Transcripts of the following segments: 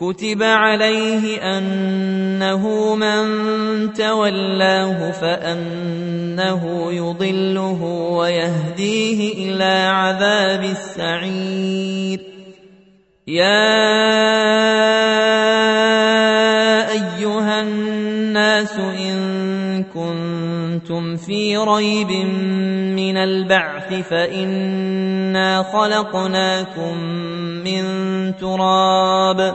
كتب عليه انه من تولاه فانه يضله ويهديه إلى عذاب السعير يا ايها الناس ان كنتم في ريب من البعث فانا خلقناكم من تراب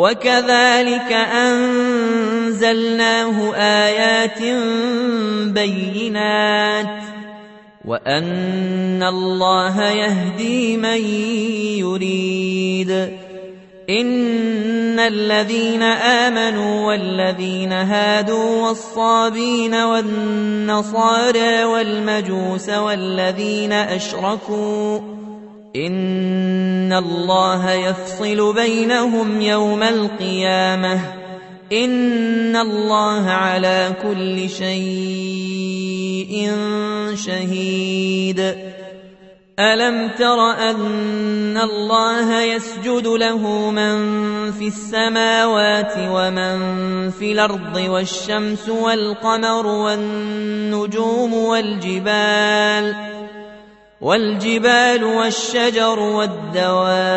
وكذلك أنزلناه آيات بينات وأن الله يهدي من يريد إن الذين آمنوا والذين هادوا والصابين والنصارى والمجوس والذين أشركوا إن الله يفصل بينهم يوم القيامة إن الله على كل شيء شهيد. ألم تر أن الله يسجد له من في السماوات ومن في الأرض والشمس والقمر والنجوم والجبال والجبال والشجر والدواب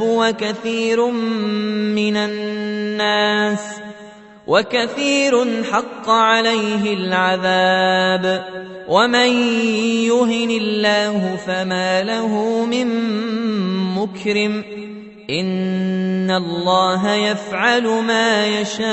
وكثير من الناس وكثير حق عليه العذاب ومن يهن الله فما له من مكرم إن الله يفعل ما يشاء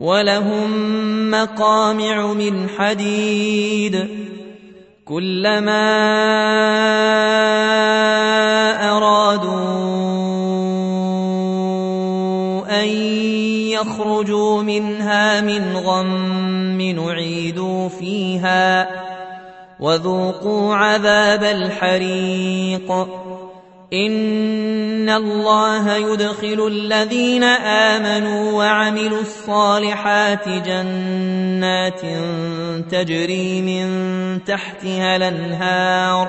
ولهم مقامع من حديد. كلما أرادوا أن يخرجوا منها من غم نعيدوا فيها وذوقوا عذاب الحريق. إن الله يدخل الذين آمنوا وعملوا الصالحات جنات تجري من تحتها الأنهار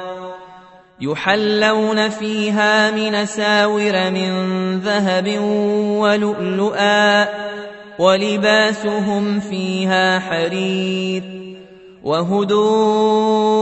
يحلون فيها من ساور من ذهب ولؤلؤا ولباسهم فيها حرير وهدوا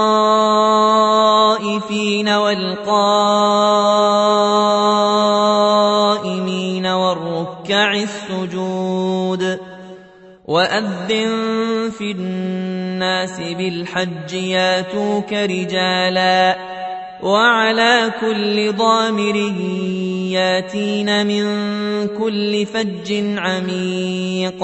والقائمين والركع السجود وأذن في الناس بالحج ياتوك رجالا وعلى كل ضامر ياتين من كل فج عميق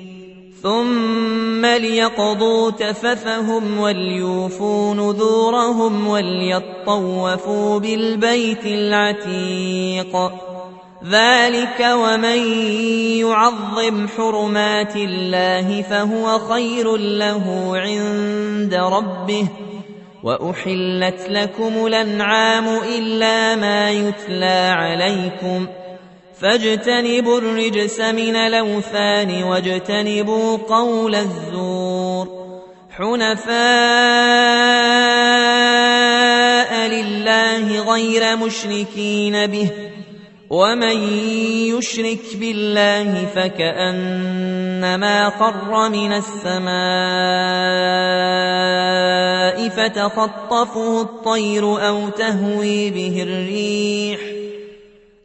ثم ليقضوا تفثهم وليوفوا نذورهم وليطوفوا بالبيت العتيق ذلك ومن يعظم حرمات الله فهو خير له عند ربه واحلت لكم الانعام الا ما يتلى عليكم ۖ فاجتنبوا الرجس من الأوثان واجتنبوا قول الزور. حنفاء لله غير مشركين به ومن يشرك بالله فكأنما خر من السماء فتخطفه الطير أو تهوي به الريح.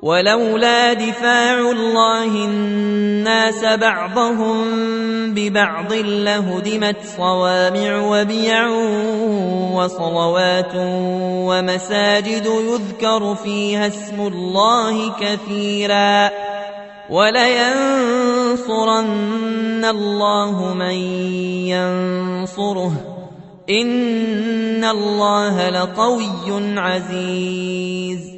ولولا دفاع الله الناس بعضهم ببعض لهدمت صوامع وبيع وصلوات ومساجد يذكر فيها اسم الله كثيرا ولينصرن الله من ينصره إن الله لقوي عزيز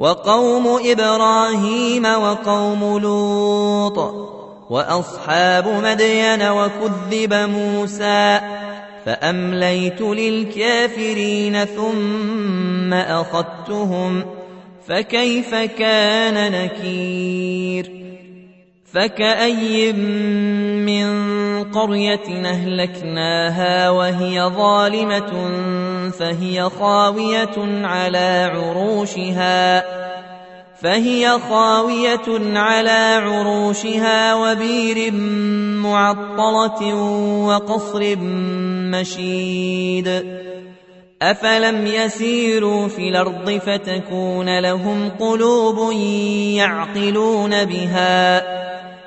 وقوم إبراهيم وقوم لوط وأصحاب مدين وكذب موسى فأمليت للكافرين ثم أخذتهم فكيف كان نكير فكأي من قرية أهلكناها وهي ظالمة فهي خاوية على عروشها فهي خاوية على عروشها وبير معطلة وقصر مشيد أفلم يسيروا في الأرض فتكون لهم قلوب يعقلون بها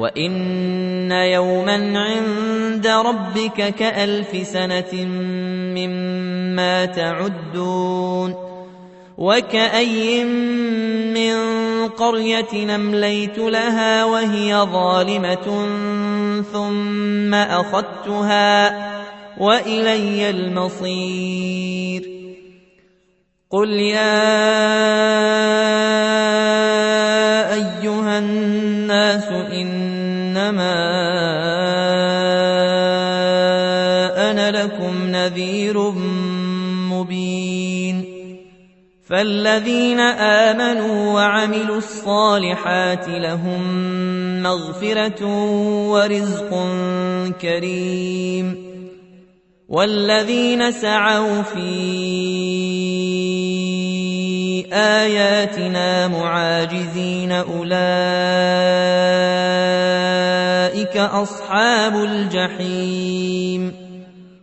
وإن يوما عند ربك كألف سنة مما تعدون وكأي من قرية نمليت لها وهي ظالمة ثم أخذتها وإلي المصير قل يا أيها الناس إنما أنا لكم نذير مبين فالذين آمنوا وعملوا الصالحات لهم مغفرة ورزق كريم والذين سعوا في آياتنا معاجزين أولئك أصحاب الجحيم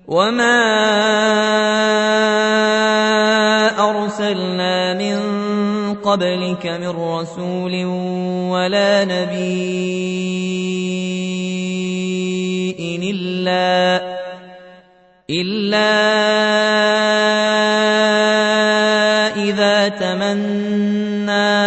وما أرسلنا من قبلك من رسول ولا نبي إلا إلا إذا تمنى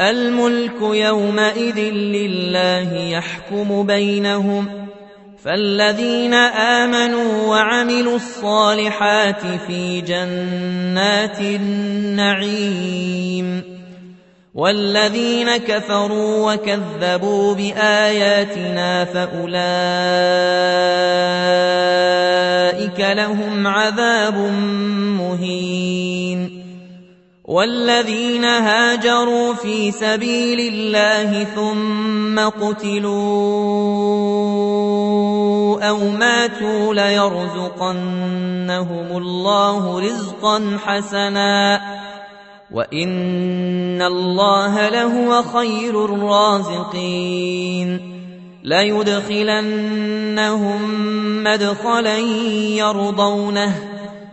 الملك يومئذ لله يحكم بينهم فالذين آمنوا وعملوا الصالحات في جنات النعيم والذين كفروا وكذبوا بآياتنا فأولئك لهم عذاب مهين والذين هاجروا في سبيل الله ثم قتلوا أو ماتوا ليرزقنهم الله رزقا حسنا. وإن الله لهو خير الرازقين. ليدخلنهم مدخلا يرضونه.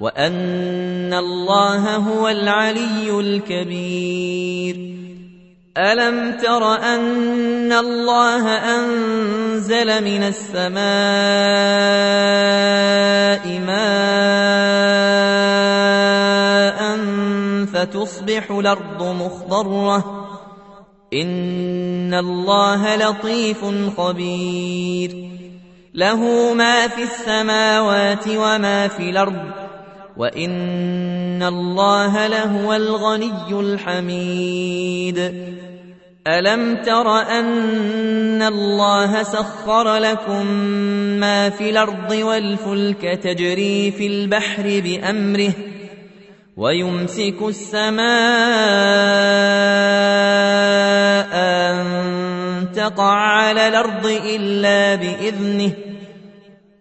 وان الله هو العلي الكبير. الم تر ان الله انزل من السماء ماء فتصبح الأرض مخضره ان الله لطيف خبير. له ما في السماوات وما في الأرض وان الله لهو الغني الحميد الم تر ان الله سخر لكم ما في الأرض والفلك تجري في البحر بامره ويمسك السماء ان تقع على الأرض الا باذنه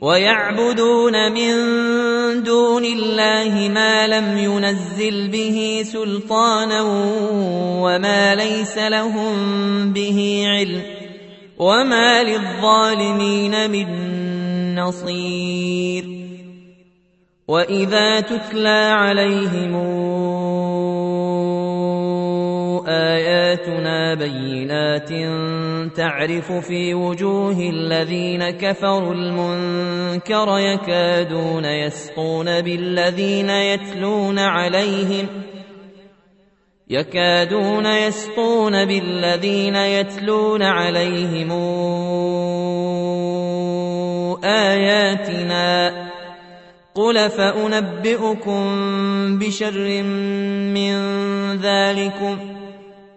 ويعبدون من دون الله ما لم ينزل به سلطانا وما ليس لهم به علم وما للظالمين من نصير وإذا تتلى عليهم آياتنا بينات تعرف في وجوه الذين كفروا المنكر يكادون يسقون بالذين يتلون عليهم يكادون يسقون بالذين يتلون عليهم آياتنا قل فأنبئكم بشر من ذلكم